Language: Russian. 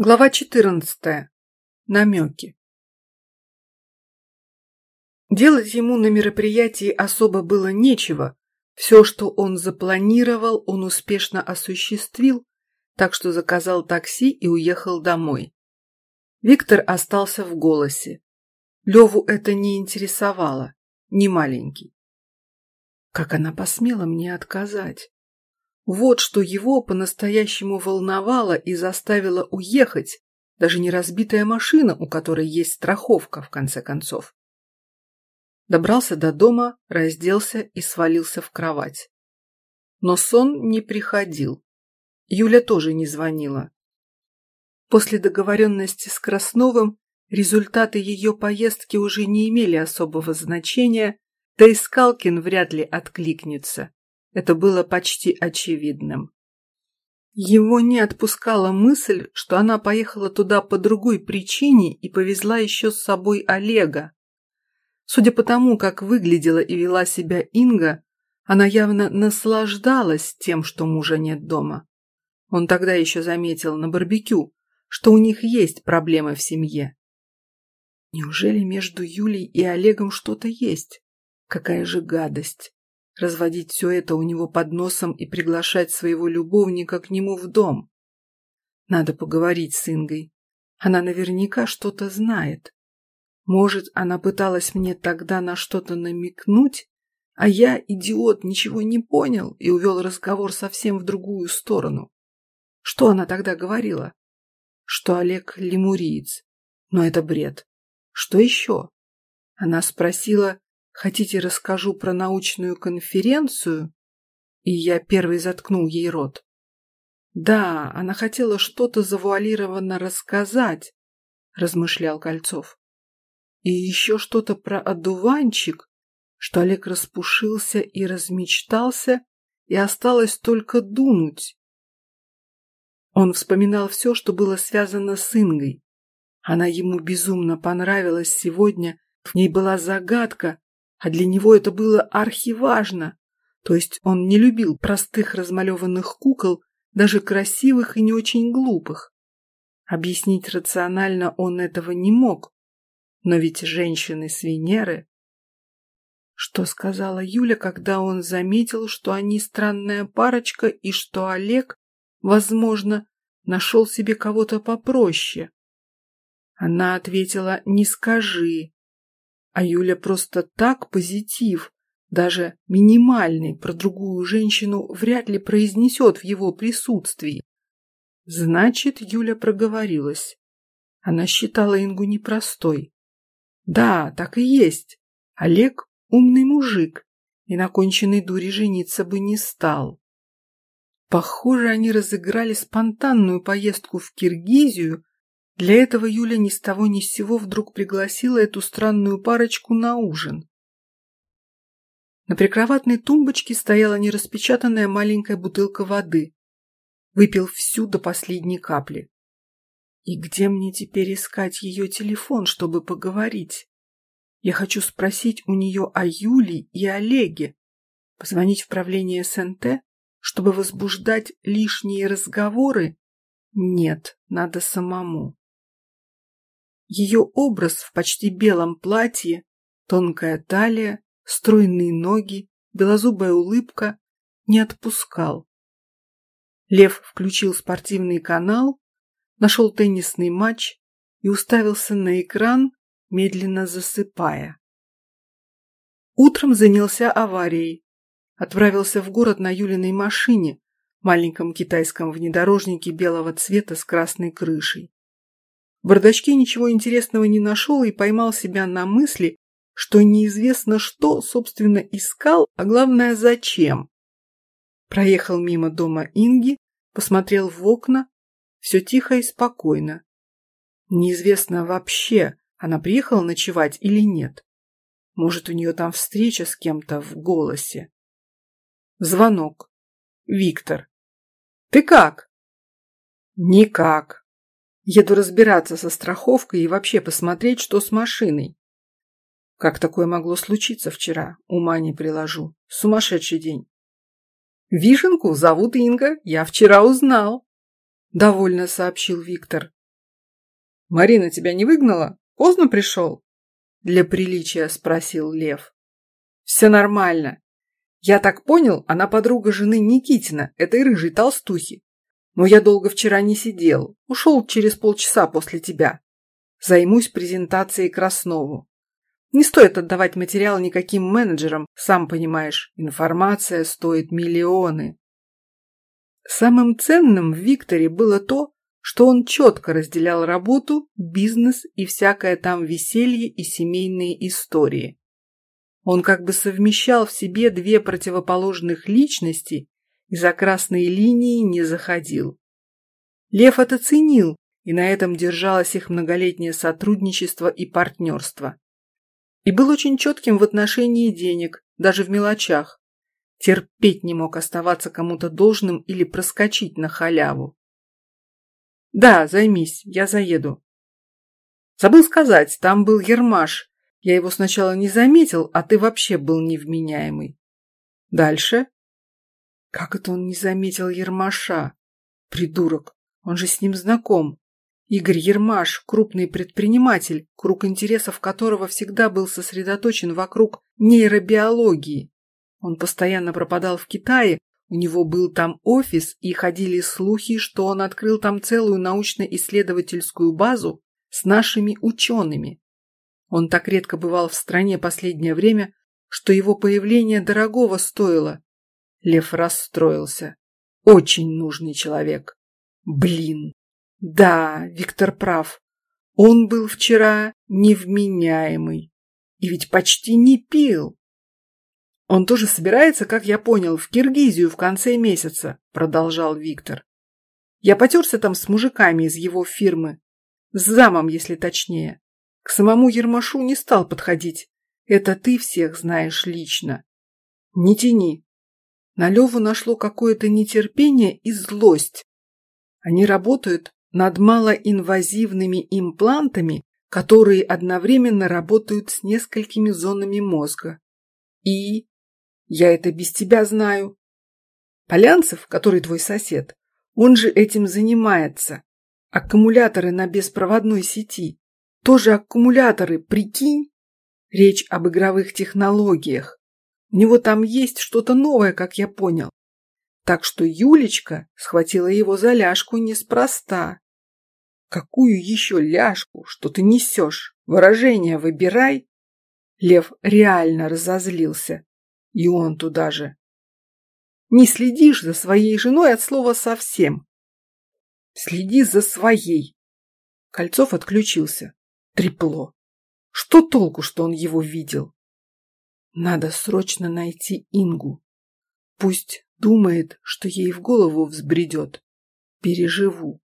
Глава 14. Намеки. Делать ему на мероприятии особо было нечего. Все, что он запланировал, он успешно осуществил, так что заказал такси и уехал домой. Виктор остался в голосе. Леву это не интересовало, не маленький. Как она посмела мне отказать? Вот что его по-настоящему волновало и заставило уехать, даже не разбитая машина, у которой есть страховка, в конце концов. Добрался до дома, разделся и свалился в кровать. Но сон не приходил. Юля тоже не звонила. После договоренности с Красновым результаты ее поездки уже не имели особого значения, да и Скалкин вряд ли откликнется. Это было почти очевидным. Его не отпускала мысль, что она поехала туда по другой причине и повезла еще с собой Олега. Судя по тому, как выглядела и вела себя Инга, она явно наслаждалась тем, что мужа нет дома. Он тогда еще заметил на барбекю, что у них есть проблемы в семье. Неужели между Юлей и Олегом что-то есть? Какая же гадость! Разводить все это у него под носом и приглашать своего любовника к нему в дом. Надо поговорить с Ингой. Она наверняка что-то знает. Может, она пыталась мне тогда на что-то намекнуть, а я, идиот, ничего не понял и увел разговор совсем в другую сторону. Что она тогда говорила? Что Олег лемуриец. Но это бред. Что еще? Она спросила, Хотите, расскажу про научную конференцию?» И я первый заткнул ей рот. «Да, она хотела что-то завуалированно рассказать», — размышлял Кольцов. «И еще что-то про одуванчик, что Олег распушился и размечтался, и осталось только дунуть». Он вспоминал все, что было связано с Ингой. Она ему безумно понравилась сегодня, в ней была загадка, а для него это было архиважно. То есть он не любил простых размалеванных кукол, даже красивых и не очень глупых. Объяснить рационально он этого не мог. Но ведь женщины с Венеры... Что сказала Юля, когда он заметил, что они странная парочка и что Олег, возможно, нашел себе кого-то попроще? Она ответила «не скажи», а Юля просто так позитив, даже минимальный, про другую женщину вряд ли произнесет в его присутствии. Значит, Юля проговорилась. Она считала Ингу непростой. Да, так и есть. Олег умный мужик, и на конченной дуре жениться бы не стал. Похоже, они разыграли спонтанную поездку в Киргизию для этого Юля ни с того ни с сего вдруг пригласила эту странную парочку на ужин. На прикроватной тумбочке стояла нераспечатанная маленькая бутылка воды. Выпил всю до последней капли. И где мне теперь искать ее телефон, чтобы поговорить? Я хочу спросить у нее о Юле и Олеге. Позвонить в правление СНТ, чтобы возбуждать лишние разговоры? Нет, надо самому. Ее образ в почти белом платье, тонкая талия, стройные ноги, белозубая улыбка не отпускал. Лев включил спортивный канал, нашел теннисный матч и уставился на экран, медленно засыпая. Утром занялся аварией. Отправился в город на Юлиной машине, маленьком китайском внедорожнике белого цвета с красной крышей. Бардачке ничего интересного не нашел и поймал себя на мысли, что неизвестно что, собственно, искал, а главное, зачем. Проехал мимо дома Инги, посмотрел в окна, все тихо и спокойно. Неизвестно вообще, она приехала ночевать или нет. Может, у нее там встреча с кем-то в голосе. Звонок. Виктор. «Ты как?» «Никак», Еду разбираться со страховкой и вообще посмотреть, что с машиной. Как такое могло случиться вчера? Ума не приложу. Сумасшедший день. Вишенку зовут Инга, я вчера узнал. Довольно сообщил Виктор. Марина тебя не выгнала? Поздно пришел?» Для приличия спросил Лев. «Все нормально. Я так понял, она подруга жены Никитина, этой рыжей толстухи. Но я долго вчера не сидел, ушел через полчаса после тебя. Займусь презентацией Краснову. Не стоит отдавать материал никаким менеджерам, сам понимаешь, информация стоит миллионы. Самым ценным в Викторе было то, что он четко разделял работу, бизнес и всякое там веселье и семейные истории. Он как бы совмещал в себе две противоположных личности и за красные линии не заходил. Лев это ценил, и на этом держалось их многолетнее сотрудничество и партнерство. И был очень четким в отношении денег, даже в мелочах. Терпеть не мог оставаться кому-то должным или проскочить на халяву. «Да, займись, я заеду». Забыл сказать, там был Ермаш. Я его сначала не заметил, а ты вообще был невменяемый. Дальше? Как это он не заметил Ермаша? Придурок, он же с ним знаком. Игорь Ермаш – крупный предприниматель, круг интересов которого всегда был сосредоточен вокруг нейробиологии. Он постоянно пропадал в Китае, у него был там офис, и ходили слухи, что он открыл там целую научно-исследовательскую базу с нашими учеными. Он так редко бывал в стране последнее время, что его появление дорогого стоило. Лев расстроился. Очень нужный человек. Блин. Да, Виктор прав. Он был вчера невменяемый. И ведь почти не пил. Он тоже собирается, как я понял, в Киргизию в конце месяца, продолжал Виктор. Я потерся там с мужиками из его фирмы. С замом, если точнее. К самому Ермашу не стал подходить. Это ты всех знаешь лично. Не тяни. На Леву нашло какое-то нетерпение и злость. Они работают над малоинвазивными имплантами, которые одновременно работают с несколькими зонами мозга. И я это без тебя знаю. Полянцев, который твой сосед, он же этим занимается. Аккумуляторы на беспроводной сети. Тоже аккумуляторы, прикинь? Речь об игровых технологиях. У него там есть что-то новое, как я понял. Так что Юлечка схватила его за ляжку неспроста. Какую еще ляжку, что ты несешь? Выражение выбирай. Лев реально разозлился. И он туда же. Не следишь за своей женой от слова совсем. Следи за своей. Кольцов отключился. Трепло. Что толку, что он его видел? Надо срочно найти Ингу. Пусть Думает, что ей в голову взбредет. Переживу.